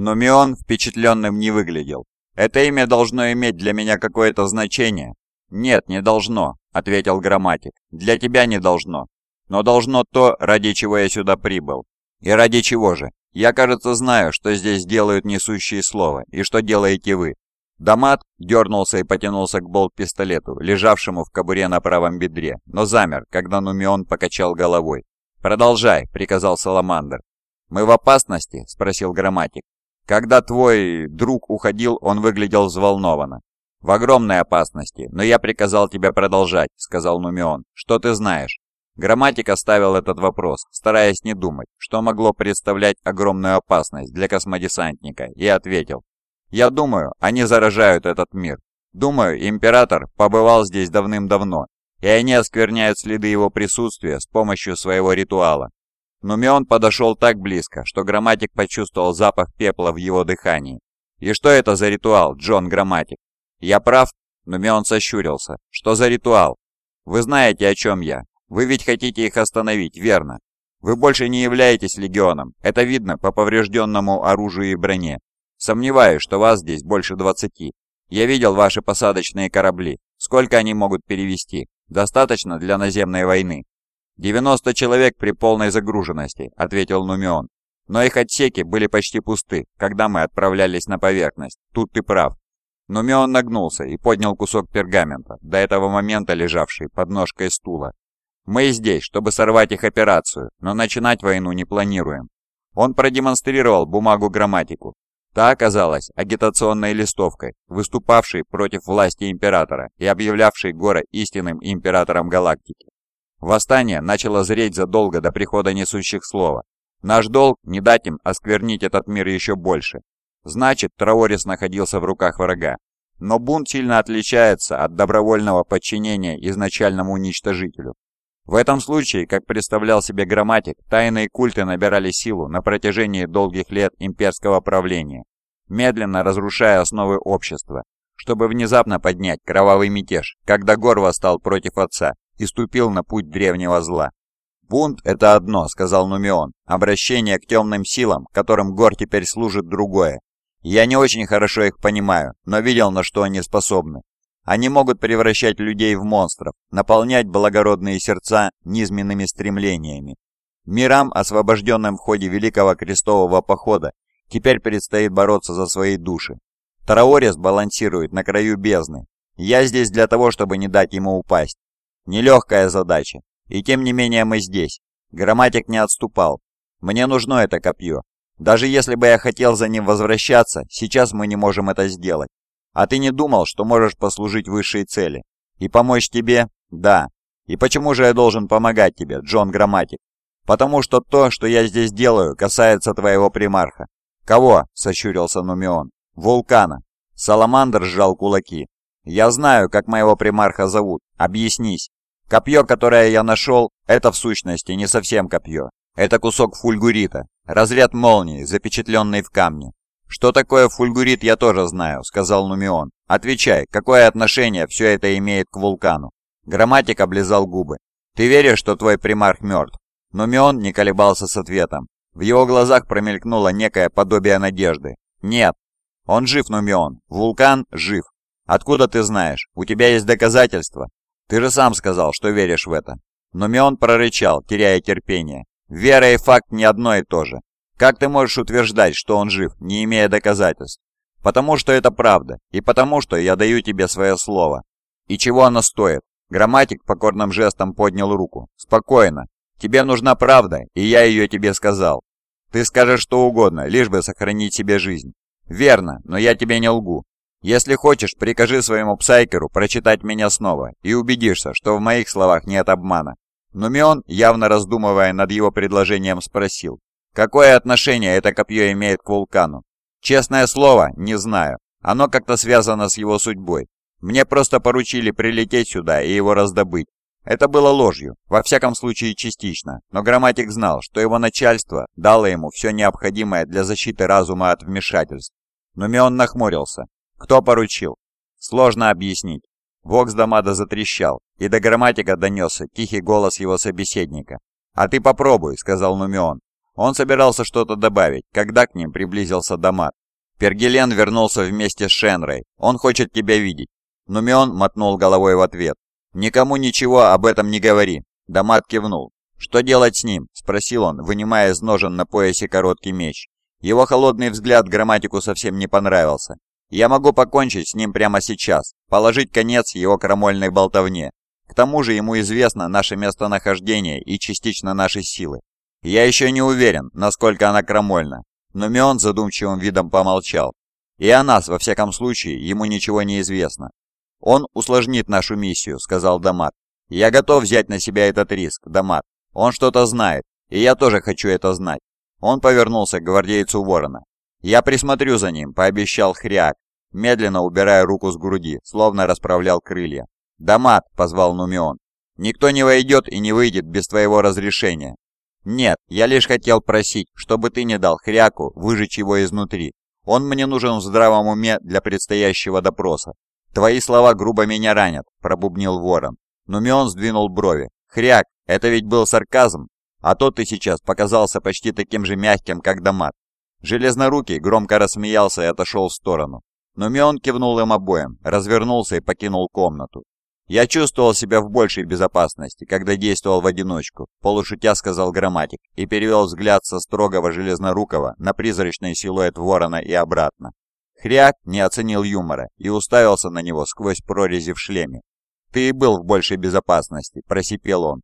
Но Мион впечатленным не выглядел. «Это имя должно иметь для меня какое-то значение?» «Нет, не должно», — ответил грамматик. «Для тебя не должно. Но должно то, ради чего я сюда прибыл. И ради чего же? Я, кажется, знаю, что здесь делают несущие слова, и что делаете вы». Дамат дернулся и потянулся к болт-пистолету, лежавшему в кобуре на правом бедре, но замер, когда Нумион покачал головой. «Продолжай», — приказал Саламандр. «Мы в опасности?» — спросил грамматик. Когда твой друг уходил, он выглядел взволнованно. «В огромной опасности, но я приказал тебе продолжать», — сказал Нумион. «Что ты знаешь?» Грамматик оставил этот вопрос, стараясь не думать, что могло представлять огромную опасность для космодесантника, и ответил. «Я думаю, они заражают этот мир. Думаю, Император побывал здесь давным-давно, и они оскверняют следы его присутствия с помощью своего ритуала. Нумион подошел так близко, что грамматик почувствовал запах пепла в его дыхании. «И что это за ритуал, Джон Грамматик?» «Я прав?» Нумион сощурился. «Что за ритуал?» «Вы знаете, о чем я. Вы ведь хотите их остановить, верно? Вы больше не являетесь легионом. Это видно по поврежденному оружию и броне. Сомневаюсь, что вас здесь больше двадцати. Я видел ваши посадочные корабли. Сколько они могут перевести? Достаточно для наземной войны. «Девяносто человек при полной загруженности», — ответил Нумион. «Но их отсеки были почти пусты, когда мы отправлялись на поверхность. Тут ты прав». Нумион нагнулся и поднял кусок пергамента, до этого момента лежавший под ножкой стула. «Мы здесь, чтобы сорвать их операцию, но начинать войну не планируем». Он продемонстрировал бумагу-грамматику. Та оказалась агитационной листовкой, выступавшей против власти императора и объявлявшей Гора истинным императором галактики. Восстание начало зреть задолго до прихода несущих слова. Наш долг не дать им осквернить этот мир еще больше. Значит, Траорис находился в руках врага. Но бунт сильно отличается от добровольного подчинения изначальному уничтожителю. В этом случае, как представлял себе грамматик, тайные культы набирали силу на протяжении долгих лет имперского правления, медленно разрушая основы общества, чтобы внезапно поднять кровавый мятеж, когда Гор восстал против отца и ступил на путь древнего зла. «Бунт — это одно», — сказал Нумион. «Обращение к темным силам, которым Гор теперь служит, другое. Я не очень хорошо их понимаю, но видел, на что они способны. Они могут превращать людей в монстров, наполнять благородные сердца низменными стремлениями. Мирам, освобожденным в ходе Великого Крестового Похода, теперь предстоит бороться за свои души. Тараорис балансирует на краю бездны. Я здесь для того, чтобы не дать ему упасть. Нелегкая задача. И тем не менее мы здесь. Грамматик не отступал. Мне нужно это копье. Даже если бы я хотел за ним возвращаться, сейчас мы не можем это сделать. А ты не думал, что можешь послужить высшей цели? И помочь тебе? Да. И почему же я должен помогать тебе, Джон Грамматик? Потому что то, что я здесь делаю, касается твоего примарха. Кого? Сощурился Нумион. Вулкана. Саламандр сжал кулаки. Я знаю, как моего примарха зовут. Объяснись. Копье, которое я нашел, это в сущности не совсем копье. Это кусок фульгурита, разряд молнии, запечатленный в камне. «Что такое фульгурит, я тоже знаю», — сказал Нумион. «Отвечай, какое отношение все это имеет к вулкану?» Грамматик облизал губы. «Ты веришь, что твой примарх мертв?» Нумион не колебался с ответом. В его глазах промелькнуло некое подобие надежды. «Нет, он жив, Нумион. Вулкан жив. Откуда ты знаешь? У тебя есть доказательства?» Ты же сам сказал, что веришь в это. Но Мион прорычал, теряя терпение. Вера и факт не одно и то же. Как ты можешь утверждать, что он жив, не имея доказательств? Потому что это правда, и потому что я даю тебе свое слово. И чего оно стоит? Грамматик покорным жестом поднял руку. Спокойно. Тебе нужна правда, и я ее тебе сказал. Ты скажешь что угодно, лишь бы сохранить себе жизнь. Верно, но я тебе не лгу. Если хочешь, прикажи своему псайкеру прочитать меня снова, и убедишься, что в моих словах нет обмана». Нумион, явно раздумывая над его предложением, спросил, «Какое отношение это копье имеет к вулкану?» «Честное слово, не знаю. Оно как-то связано с его судьбой. Мне просто поручили прилететь сюда и его раздобыть. Это было ложью, во всяком случае частично, но грамматик знал, что его начальство дало ему все необходимое для защиты разума от вмешательств. Нумион нахмурился. Кто поручил? Сложно объяснить. Вокс Дамада затрещал, и до грамматика донесся тихий голос его собеседника. «А ты попробуй», — сказал Нумион. Он собирался что-то добавить, когда к ним приблизился Дамат. Пергелен вернулся вместе с Шенрой. Он хочет тебя видеть. Нумион мотнул головой в ответ. «Никому ничего об этом не говори». Дамат кивнул. «Что делать с ним?» – спросил он, вынимая из ножен на поясе короткий меч. Его холодный взгляд грамматику совсем не понравился. «Я могу покончить с ним прямо сейчас, положить конец его крамольной болтовне. К тому же ему известно наше местонахождение и частично наши силы. Я еще не уверен, насколько она крамольна, но Мион задумчивым видом помолчал. И о нас, во всяком случае, ему ничего не известно. «Он усложнит нашу миссию», — сказал Дамат. «Я готов взять на себя этот риск, Дамат. Он что-то знает, и я тоже хочу это знать». Он повернулся к гвардейцу Ворона. «Я присмотрю за ним», — пообещал Хряк, медленно убирая руку с груди, словно расправлял крылья. «Дамат», — позвал Нумион. «Никто не войдет и не выйдет без твоего разрешения. «Нет, я лишь хотел просить, чтобы ты не дал Хряку выжечь его изнутри. Он мне нужен в здравом уме для предстоящего допроса». «Твои слова грубо меня ранят», — пробубнил ворон. Нумион сдвинул брови. «Хряк, это ведь был сарказм? А то ты сейчас показался почти таким же мягким, как Дамат». Железнорукий громко рассмеялся и отошел в сторону. Нумион кивнул им обоим, развернулся и покинул комнату. «Я чувствовал себя в большей безопасности, когда действовал в одиночку», – полушутя сказал грамматик и перевел взгляд со строгого железнорукого на призрачный силуэт ворона и обратно. Хряк не оценил юмора и уставился на него сквозь прорези в шлеме. «Ты и был в большей безопасности», – просипел он.